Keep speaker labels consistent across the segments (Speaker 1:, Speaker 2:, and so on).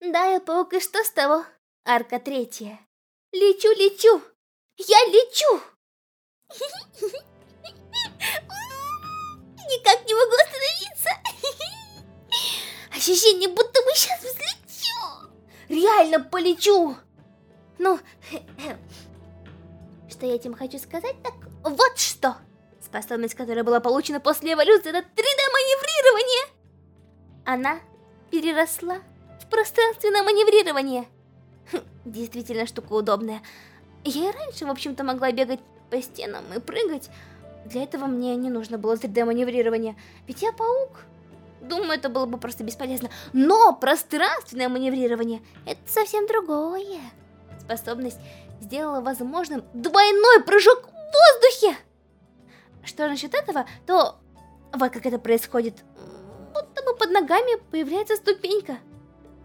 Speaker 1: Да, я паук, и что с того? Арка третья. Лечу, лечу! Я лечу! Никак не могу остановиться! Ощущение, будто бы сейчас взлечу! Реально полечу! Ну, что я этим хочу сказать, так вот что! Способность, которая была получена после эволюции, это 3D-маневрирование! Она переросла в пространственное маневрирование. Хм, действительно штука удобная. Я и раньше, в общем-то, могла бегать по стенам и прыгать. Для этого мне не нужно было 3D-маневрирование, ведь я паук. Думаю, это было бы просто бесполезно. Но пространственное маневрирование — это совсем другое. Способность сделала возможным двойной прыжок в воздухе. Что насчет этого, то вот как это происходит. Будто бы под ногами появляется ступенька.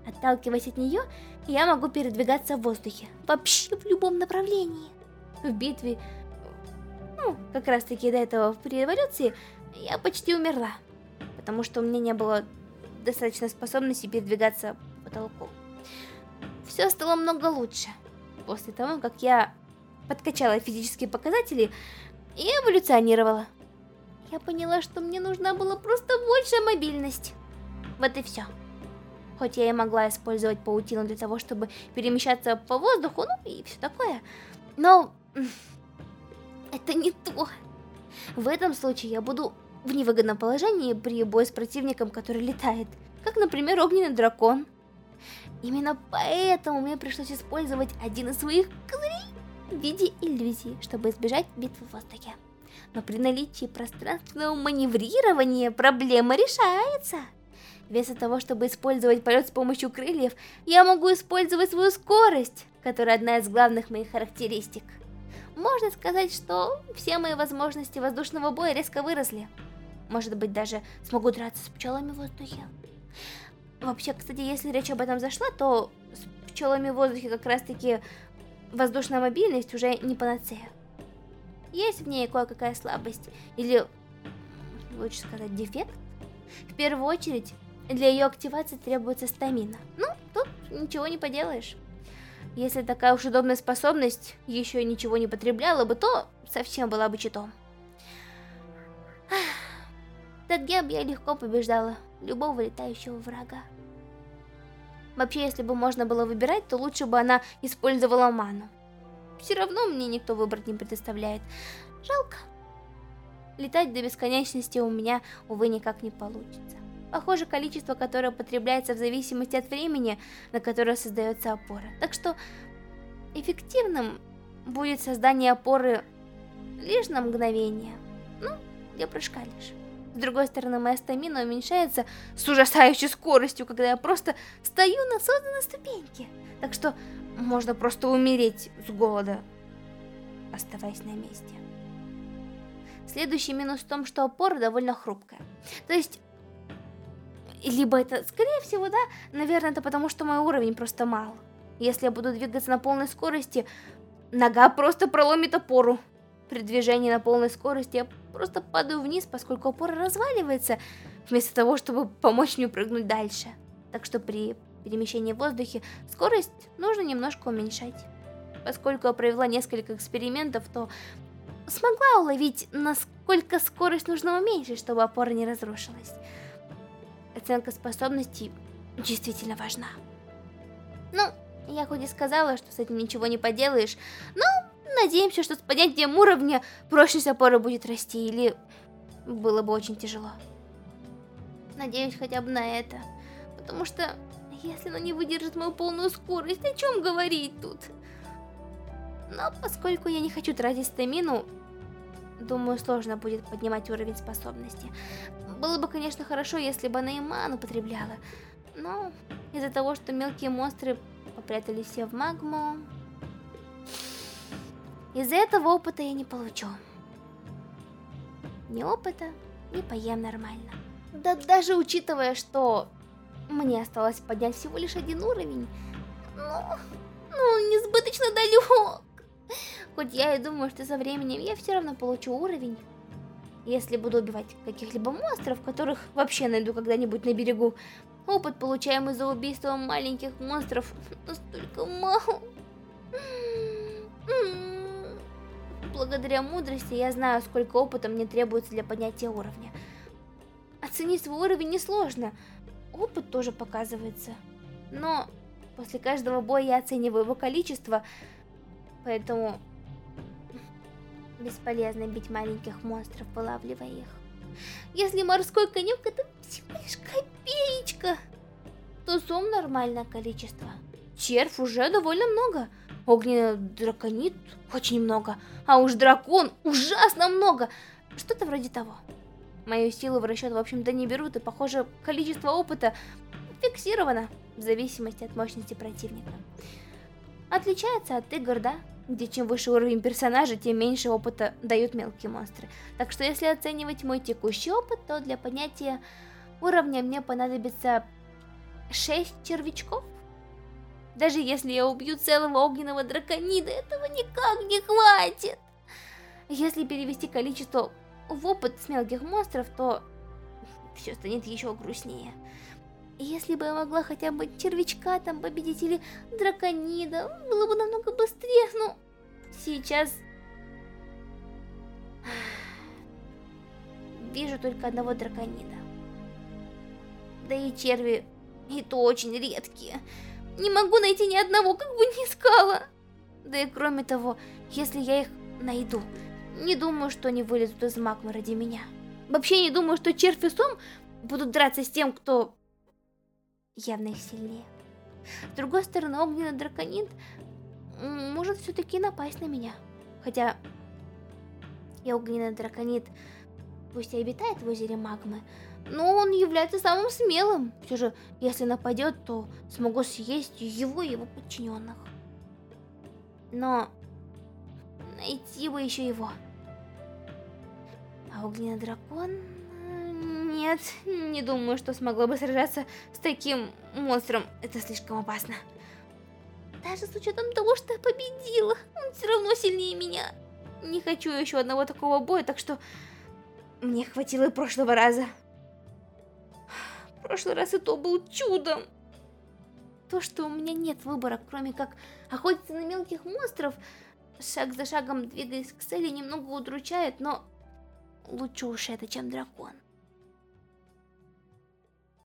Speaker 1: Отталкиваясь от нее, я могу передвигаться в воздухе. Вообще в любом направлении. В битве, ну, как раз таки до этого при революции, я почти умерла. Потому что у меня не было достаточно способности передвигаться по потолку. Все стало много лучше. После того, как я подкачала физические показатели и эволюционировала. Я поняла, что мне нужна была просто большая мобильность. Вот и все. Хоть я и могла использовать паутину для того, чтобы перемещаться по воздуху, ну и все такое. Но... Это не то. В этом случае я буду в невыгодном положении при бою с противником, который летает. Как, например, огненный дракон. Именно поэтому мне пришлось использовать один из своих козырей в виде иллюзии, чтобы избежать битвы в воздухе. Но при наличии пространственного маневрирования проблема решается. Вместо того, чтобы использовать полет с помощью крыльев, я могу использовать свою скорость, которая одна из главных моих характеристик. Можно сказать, что все мои возможности воздушного боя резко выросли. Может быть, даже смогу драться с пчелами в воздухе. Вообще, кстати, если речь об этом зашла, то с пчелами в воздухе как раз-таки воздушная мобильность уже не панацея. Есть в ней кое-какая слабость, или, лучше сказать, дефект. В первую очередь, для ее активации требуется стамина. Ну, тут ничего не поделаешь. Если такая уж удобная способность еще ничего не потребляла бы, то совсем была бы читом. Этот геб я легко побеждала любого летающего врага. Вообще, если бы можно было выбирать, то лучше бы она использовала ману. Все равно мне никто выбрать не предоставляет. Жалко. Летать до бесконечности у меня, увы, никак не получится. Похоже, количество, которое потребляется в зависимости от времени, на которое создается опора. Так что эффективным будет создание опоры лишь на мгновение. Ну, для прыжка лишь. С другой стороны, моя стамина уменьшается с ужасающей скоростью, когда я просто стою на созданной ступеньке. Так что можно просто умереть с голода, оставаясь на месте. Следующий минус в том, что опора довольно хрупкая. То есть, либо это, скорее всего, да, наверное, это потому, что мой уровень просто мал. Если я буду двигаться на полной скорости, нога просто проломит опору. При движении на полной скорости я просто падаю вниз, поскольку опора разваливается, вместо того, чтобы помочь мне прыгнуть дальше. Так что при перемещении в воздухе скорость нужно немножко уменьшать. Поскольку я провела несколько экспериментов, то смогла уловить, насколько скорость нужно уменьшить, чтобы опора не разрушилась. Оценка способностей действительно важна. Ну, я хоть и сказала, что с этим ничего не поделаешь, но надеемся, что с поднятием уровня прочность опоры будет расти, или было бы очень тяжело. Надеюсь хотя бы на это, потому что если она не выдержит мою полную скорость, о чем говорить тут? Но поскольку я не хочу тратить стамину, думаю, сложно будет поднимать уровень способности. Было бы, конечно, хорошо, если бы она и ману потребляла, но из-за того, что мелкие монстры попрятались все в магму, из-за этого опыта я не получу. Ни опыта, ни поем нормально. Да даже учитывая, что мне осталось поднять всего лишь один уровень, ну, ну, несбыточно далек. Хоть я и думаю, что со временем я все равно получу уровень. Если буду убивать каких-либо монстров, которых вообще найду когда-нибудь на берегу, Опыт, получаемый за убийством маленьких монстров, настолько мало. Благодаря мудрости я знаю, сколько опыта мне требуется для поднятия уровня. Оценить свой уровень несложно. Опыт тоже показывается. Но после каждого боя я оцениваю его количество, поэтому бесполезно бить маленьких монстров, вылавливая их. Если морской конек это всего лишь копеечка, то сум нормальное количество. Червь уже довольно много. Огненный драконит очень много. А уж дракон ужасно много. Что-то вроде того. Мою силу в расчет, в общем-то, не берут, и, похоже, количество опыта фиксировано в зависимости от мощности противника. Отличается от игр, да? Где чем выше уровень персонажа, тем меньше опыта дают мелкие монстры. Так что если оценивать мой текущий опыт, то для поднятия уровня мне понадобится 6 червячков. Даже если я убью целого огненного драконида, этого никак не хватит. Если перевести количество в опыт с мелких монстров, то все станет еще грустнее. Если бы я могла хотя бы червячка там победить или драконида, было бы намного быстрее, но сейчас... Вижу только одного драконида. Да и черви и то очень редкие. Не могу найти ни одного, как бы ни искала. Да и кроме того, если я их найду, не думаю, что они вылезут из магмы ради меня. Вообще не думаю, что червь и сом будут драться с тем, кто явно их сильнее. С другой стороны, огненный драконит может все-таки напасть на меня. Хотя я огненный драконит, пусть и обитает в озере магмы, но он является самым смелым. Все же, если нападет, то смогу съесть его и его подчиненных. Но найти бы еще его. А огненный дракон... Нет, не думаю, что смогла бы сражаться с таким монстром. Это слишком опасно. Даже с учетом того, что я победила, он все равно сильнее меня. Не хочу еще одного такого боя, так что мне хватило и прошлого раза. Прошлый раз и то был чудом. То, что у меня нет выбора, кроме как охотиться на мелких монстров, шаг за шагом двигаясь к цели, немного удручает, но лучше уж это, чем дракон.